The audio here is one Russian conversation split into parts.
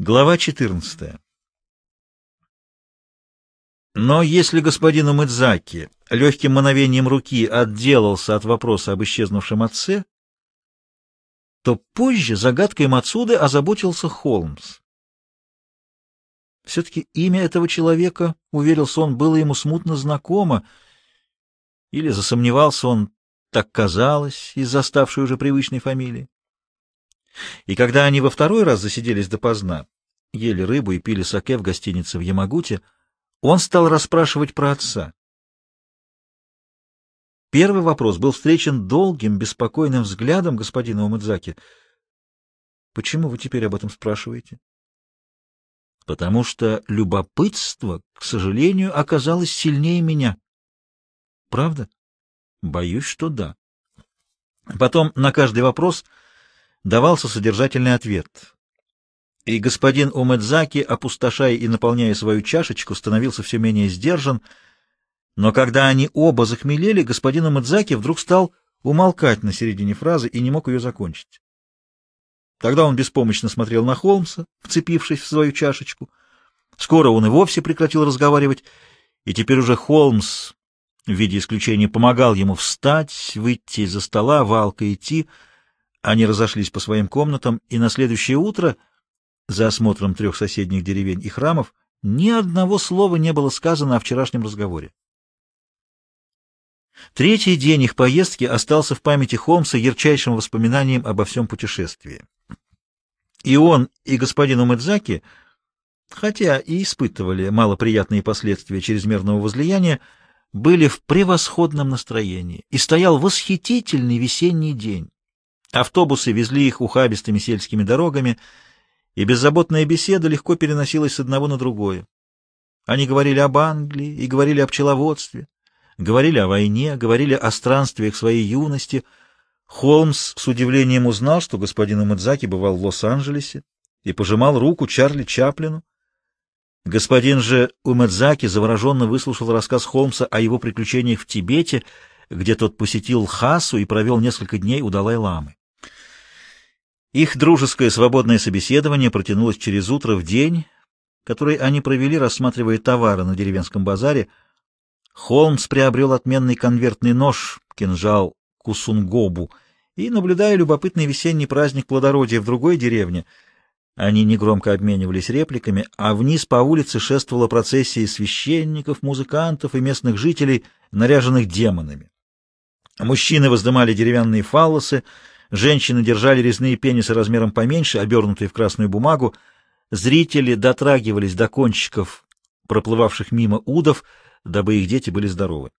Глава 14. Но если господин Умыдзаки легким мановением руки отделался от вопроса об исчезнувшем отце, то позже загадкой Мацуды озаботился Холмс. Все-таки имя этого человека, уверился он, было ему смутно знакомо, или засомневался он, так казалось, из-за ставшей уже привычной фамилии. И когда они во второй раз засиделись допоздна, ели рыбу и пили саке в гостинице в Ямагуте, он стал расспрашивать про отца. Первый вопрос был встречен долгим, беспокойным взглядом господина Умадзаки. «Почему вы теперь об этом спрашиваете?» «Потому что любопытство, к сожалению, оказалось сильнее меня». «Правда?» «Боюсь, что да». Потом на каждый вопрос давался содержательный ответ. И господин Умэдзаки, опустошая и наполняя свою чашечку, становился все менее сдержан, но когда они оба захмелели, господин Умэдзаки вдруг стал умолкать на середине фразы и не мог ее закончить. Тогда он беспомощно смотрел на Холмса, вцепившись в свою чашечку. Скоро он и вовсе прекратил разговаривать, и теперь уже Холмс, в виде исключения, помогал ему встать, выйти из-за стола, валка идти, они разошлись по своим комнатам, и на следующее утро, за осмотром трех соседних деревень и храмов, ни одного слова не было сказано о вчерашнем разговоре. Третий день их поездки остался в памяти Холмса ярчайшим воспоминанием обо всем путешествии. И он, и господин Умэдзаки, хотя и испытывали малоприятные последствия чрезмерного возлияния, были в превосходном настроении, и стоял восхитительный весенний день. Автобусы везли их ухабистыми сельскими дорогами, и беззаботная беседа легко переносилась с одного на другое. Они говорили об Англии и говорили о пчеловодстве, говорили о войне, говорили о странствиях своей юности. Холмс с удивлением узнал, что господин Умадзаки бывал в Лос-Анджелесе и пожимал руку Чарли Чаплину. Господин же Умадзаки завороженно выслушал рассказ Холмса о его приключениях в Тибете, где тот посетил Лхасу и провел несколько дней у Далай-ламы. Их дружеское свободное собеседование протянулось через утро в день, который они провели, рассматривая товары на деревенском базаре. Холмс приобрел отменный конвертный нож, кинжал Кусунгобу, и, наблюдая любопытный весенний праздник плодородия в другой деревне, они негромко обменивались репликами, а вниз по улице шествовала процессия священников, музыкантов и местных жителей, наряженных демонами. Мужчины воздымали деревянные фаллосы, Женщины держали резные пенисы размером поменьше, обернутые в красную бумагу. Зрители дотрагивались до кончиков проплывавших мимо удов, дабы их дети были здоровы.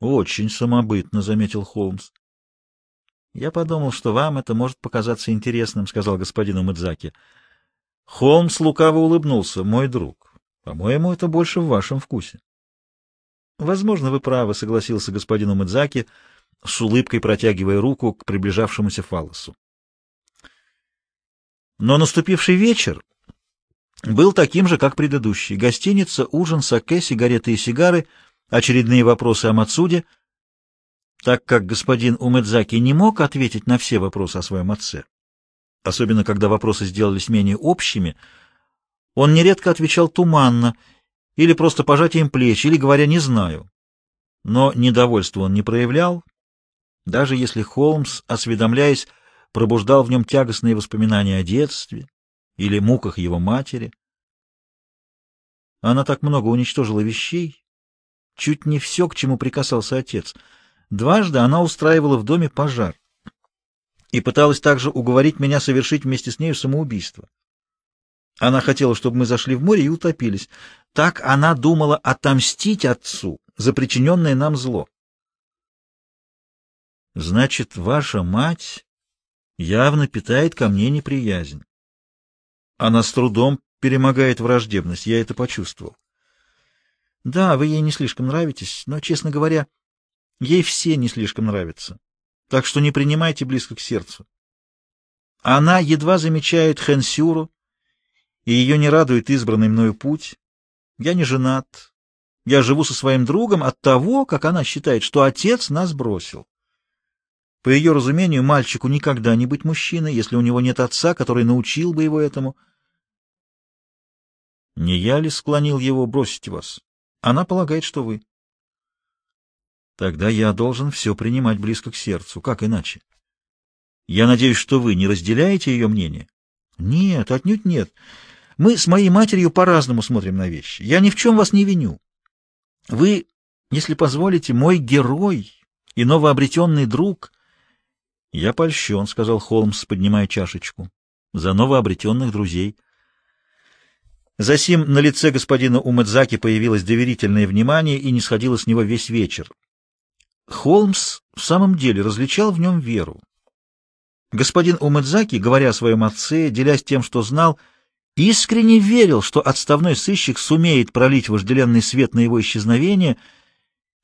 «Очень самобытно», — заметил Холмс. «Я подумал, что вам это может показаться интересным», — сказал господин Умыдзаки. Холмс лукаво улыбнулся. «Мой друг, по-моему, это больше в вашем вкусе». «Возможно, вы правы», — согласился господин Умыдзаки, — с улыбкой протягивая руку к приближавшемуся фалосу. Но наступивший вечер был таким же, как предыдущий. Гостиница, ужин, саке, сигареты и сигары, очередные вопросы о Мацуде. Так как господин Умэдзаки не мог ответить на все вопросы о своем отце, особенно когда вопросы сделались менее общими, он нередко отвечал туманно, или просто пожатием плеч, или говоря «не знаю». Но недовольства он не проявлял, даже если Холмс, осведомляясь, пробуждал в нем тягостные воспоминания о детстве или муках его матери. Она так много уничтожила вещей, чуть не все, к чему прикасался отец. Дважды она устраивала в доме пожар и пыталась также уговорить меня совершить вместе с нею самоубийство. Она хотела, чтобы мы зашли в море и утопились. Так она думала отомстить отцу за причиненное нам зло. Значит, ваша мать явно питает ко мне неприязнь. Она с трудом перемогает враждебность, я это почувствовал. Да, вы ей не слишком нравитесь, но, честно говоря, ей все не слишком нравятся. Так что не принимайте близко к сердцу. Она едва замечает Хэнсюру, и ее не радует избранный мною путь. Я не женат. Я живу со своим другом от того, как она считает, что отец нас бросил. По ее разумению, мальчику никогда не быть мужчиной, если у него нет отца, который научил бы его этому. Не я ли склонил его бросить вас? Она полагает, что вы. Тогда я должен все принимать близко к сердцу. Как иначе? Я надеюсь, что вы не разделяете ее мнение? Нет, отнюдь нет. Мы с моей матерью по-разному смотрим на вещи. Я ни в чем вас не виню. Вы, если позволите, мой герой и новообретенный друг. Я польщен, — сказал Холмс, поднимая чашечку, — за новообретенных друзей. Засим на лице господина Умэдзаки появилось доверительное внимание и не сходило с него весь вечер. Холмс в самом деле различал в нем веру. Господин Умэдзаки, говоря о своем отце, делясь тем, что знал, искренне верил, что отставной сыщик сумеет пролить вожделенный свет на его исчезновение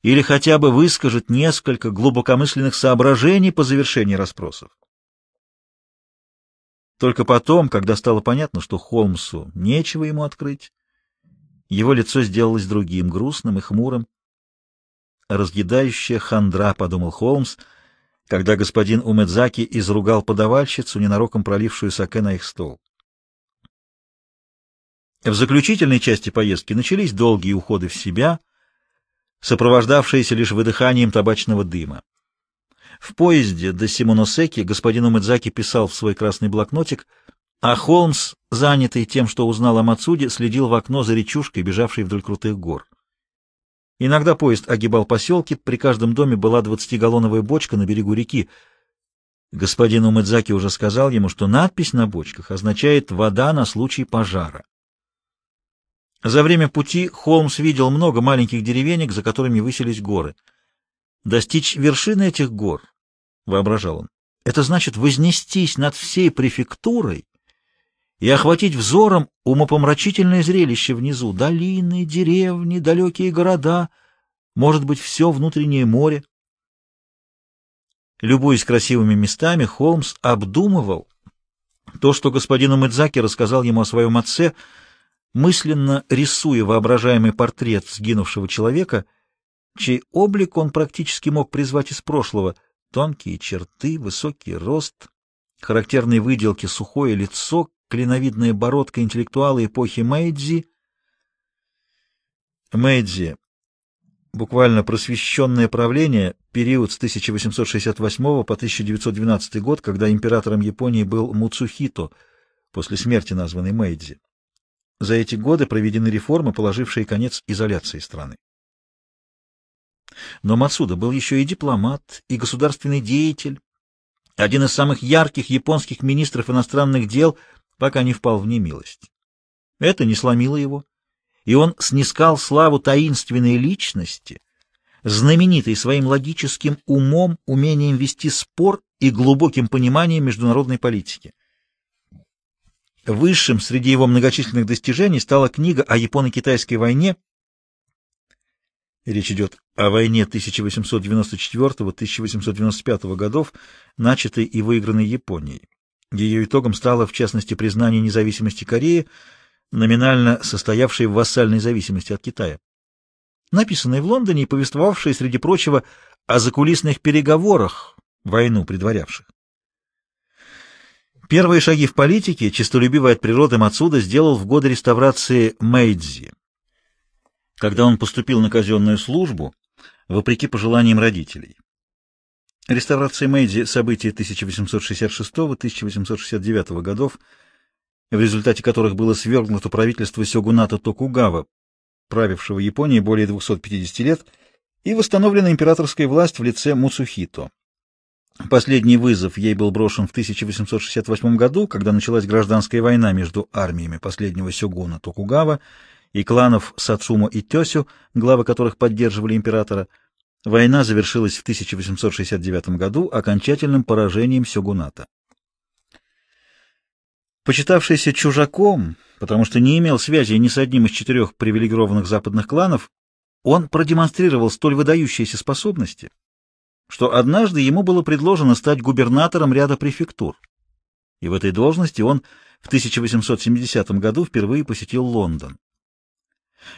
или хотя бы выскажет несколько глубокомысленных соображений по завершении расспросов. Только потом, когда стало понятно, что Холмсу нечего ему открыть, его лицо сделалось другим, грустным и хмурым. «Разъедающая хандра», — подумал Холмс, — когда господин Умедзаки изругал подавальщицу, ненароком пролившую саке на их стол. В заключительной части поездки начались долгие уходы в себя, сопровождавшиеся лишь выдыханием табачного дыма. В поезде до Симоносеки господин Умедзаки писал в свой красный блокнотик, а Холмс, занятый тем, что узнал о Мацуде, следил в окно за речушкой, бежавшей вдоль крутых гор. Иногда поезд огибал поселки, при каждом доме была двадцатигаллоновая бочка на берегу реки. Господин Умэдзаки уже сказал ему, что надпись на бочках означает «вода на случай пожара». За время пути Холмс видел много маленьких деревенек, за которыми высились горы. Достичь вершины этих гор, воображал он, это значит вознестись над всей префектурой и охватить взором умопомрачительное зрелище внизу. Долины, деревни, далекие города, может быть, все внутреннее море. Любуясь красивыми местами, Холмс обдумывал то, что господин Умэдзаки рассказал ему о своем отце, мысленно рисуя воображаемый портрет сгинувшего человека, чей облик он практически мог призвать из прошлого. Тонкие черты, высокий рост, характерные выделки, сухое лицо, клиновидная бородка интеллектуала эпохи Мэйдзи. Мэйдзи, буквально просвещенное правление, период с 1868 по 1912 год, когда императором Японии был Муцухито, после смерти названный Мэйдзи. За эти годы проведены реформы, положившие конец изоляции страны. Но Мацуда был еще и дипломат, и государственный деятель, один из самых ярких японских министров иностранных дел – пока не впал в немилость. Это не сломило его, и он снискал славу таинственной личности, знаменитой своим логическим умом, умением вести спор и глубоким пониманием международной политики. Высшим среди его многочисленных достижений стала книга о Японо-Китайской войне. Речь идет о войне 1894-1895 годов, начатой и выигранной Японией. Ее итогом стало, в частности, признание независимости Кореи, номинально состоявшей в вассальной зависимости от Китая. Написанное в Лондоне и повествовавшее, среди прочего, о закулисных переговорах, войну предварявших. Первые шаги в политике честолюбивый от природы Мацуда сделал в годы реставрации Мэйдзи, когда он поступил на казенную службу, вопреки пожеланиям родителей. Реставрация Мэйдзи – события 1866-1869 годов, в результате которых было свергнуто правительство сёгуната Токугава, правившего Японией более 250 лет, и восстановлена императорская власть в лице Муцухито. Последний вызов ей был брошен в 1868 году, когда началась гражданская война между армиями последнего сёгуна Токугава и кланов Сацумо и Тёсю, главы которых поддерживали императора – Война завершилась в 1869 году окончательным поражением сёгуната. Почитавшийся чужаком, потому что не имел связи ни с одним из четырех привилегированных западных кланов, он продемонстрировал столь выдающиеся способности, что однажды ему было предложено стать губернатором ряда префектур. И в этой должности он в 1870 году впервые посетил Лондон.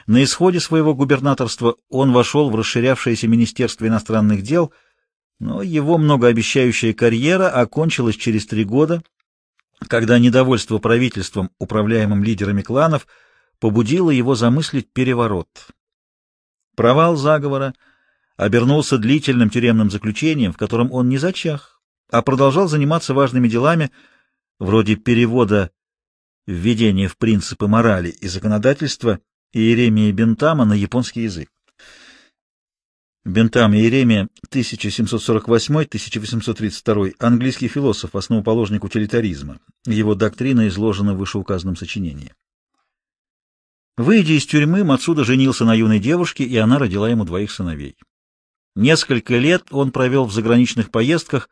На исходе своего губернаторства он вошел в расширявшееся Министерство иностранных дел, Но его многообещающая карьера окончилась через три года, когда недовольство правительством, управляемым лидерами кланов, побудило его замыслить переворот. Провал заговора обернулся длительным тюремным заключением, в котором он не зачах, а продолжал заниматься важными делами, вроде перевода введения в принципы морали и законодательства Иеремии Бентама на японский язык. Бентам Иеремия, 1748-1832, английский философ, основоположник утилитаризма. Его доктрина изложена в вышеуказанном сочинении. Выйдя из тюрьмы, Мацуда женился на юной девушке, и она родила ему двоих сыновей. Несколько лет он провел в заграничных поездках,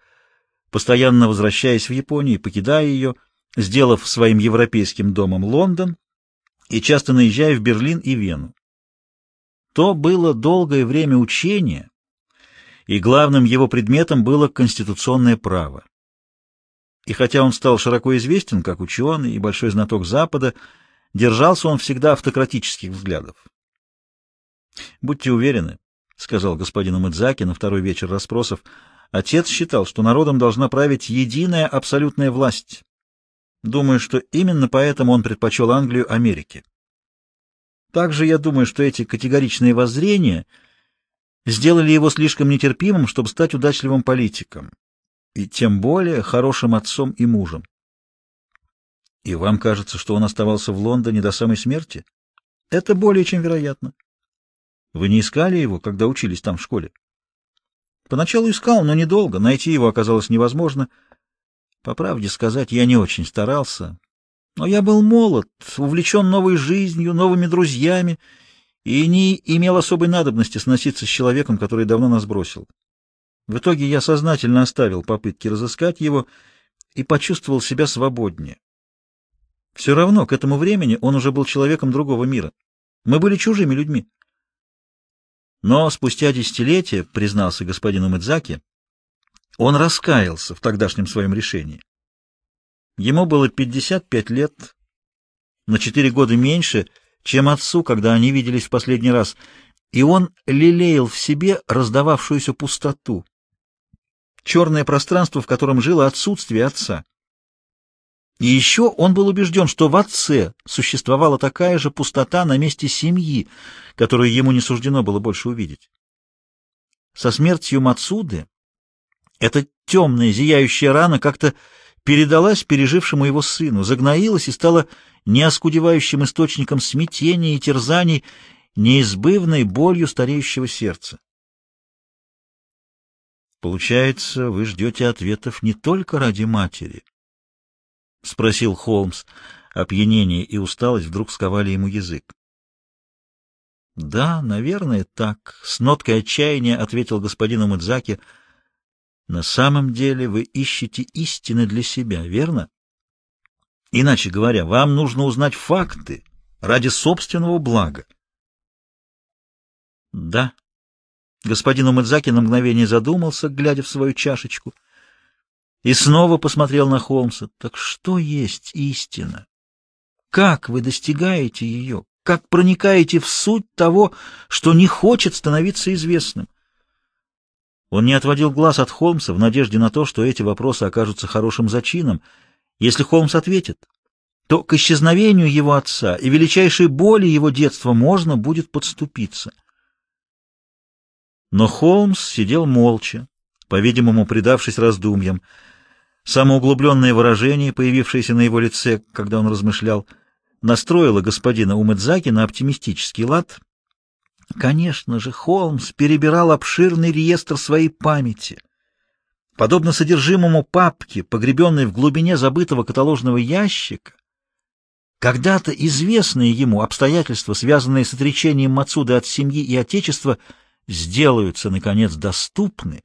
постоянно возвращаясь в Японию и покидая ее, сделав своим европейским домом Лондон и часто наезжая в Берлин и Вену. То было долгое время учения, и главным его предметом было конституционное право. И хотя он стал широко известен как ученый и большой знаток Запада, держался он всегда автократических взглядов. «Будьте уверены», — сказал господин Умыдзаки на второй вечер расспросов, — «отец считал, что народом должна править единая абсолютная власть. Думаю, что именно поэтому он предпочел Англию Америке. Также я думаю, что эти категоричные воззрения сделали его слишком нетерпимым, чтобы стать удачливым политиком, и тем более хорошим отцом и мужем. И вам кажется, что он оставался в Лондоне до самой смерти? Это более чем вероятно. Вы не искали его, когда учились там в школе? Поначалу искал, но недолго. Найти его оказалось невозможно. По правде сказать, я не очень старался. Но я был молод, увлечен новой жизнью, новыми друзьями и не имел особой надобности сноситься с человеком, который давно нас бросил. В итоге я сознательно оставил попытки разыскать его и почувствовал себя свободнее. Все равно к этому времени он уже был человеком другого мира. Мы были чужими людьми. Но спустя десятилетия, признался господин Умыдзаки, он раскаялся в тогдашнем своем решении. Ему было 55 лет, на 4 года меньше, чем отцу, когда они виделись в последний раз, и он лелеял в себе раздававшуюся пустоту, черное пространство, в котором жило отсутствие отца. И еще он был убежден, что в отце существовала такая же пустота на месте семьи, которую ему не суждено было больше увидеть. Со смертью Мацуды эта темная зияющая рана как-то передалась пережившему его сыну, загноилась и стала неоскудевающим источником смятения и терзаний, неизбывной болью стареющего сердца. «Получается, вы ждете ответов не только ради матери?» — спросил Холмс. Опьянение и усталость вдруг сковали ему язык. «Да, наверное, так», — с ноткой отчаяния ответил господин Умыдзаки — на самом деле вы ищете истины для себя, верно? Иначе говоря, вам нужно узнать факты ради собственного блага. Да. Господин Умыдзаки на мгновение задумался, глядя в свою чашечку, и снова посмотрел на Холмса. Так что есть истина? Как вы достигаете ее? Как проникаете в суть того, что не хочет становиться известным? Он не отводил глаз от Холмса в надежде на то, что эти вопросы окажутся хорошим зачином. Если Холмс ответит, то к исчезновению его отца и величайшей боли его детства можно будет подступиться. Но Холмс сидел молча, по-видимому, предавшись раздумьям. Самоуглубленное выражение, появившееся на его лице, когда он размышлял, настроило господина Умэдзаки на оптимистический лад — Конечно же, Холмс перебирал обширный реестр своей памяти. Подобно содержимому папки, погребенной в глубине забытого каталожного ящика, когда-то известные ему обстоятельства, связанные с отречением Мацуды от семьи и отечества, сделаются, наконец, доступны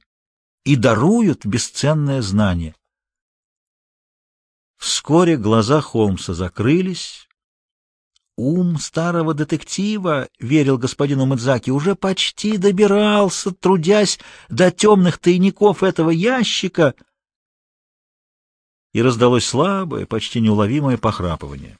и даруют бесценное знание. Вскоре глаза Холмса закрылись, Ум старого детектива, верил господину Мадзаки, уже почти добирался, трудясь до темных тайников этого ящика. И раздалось слабое, почти неуловимое похрапывание.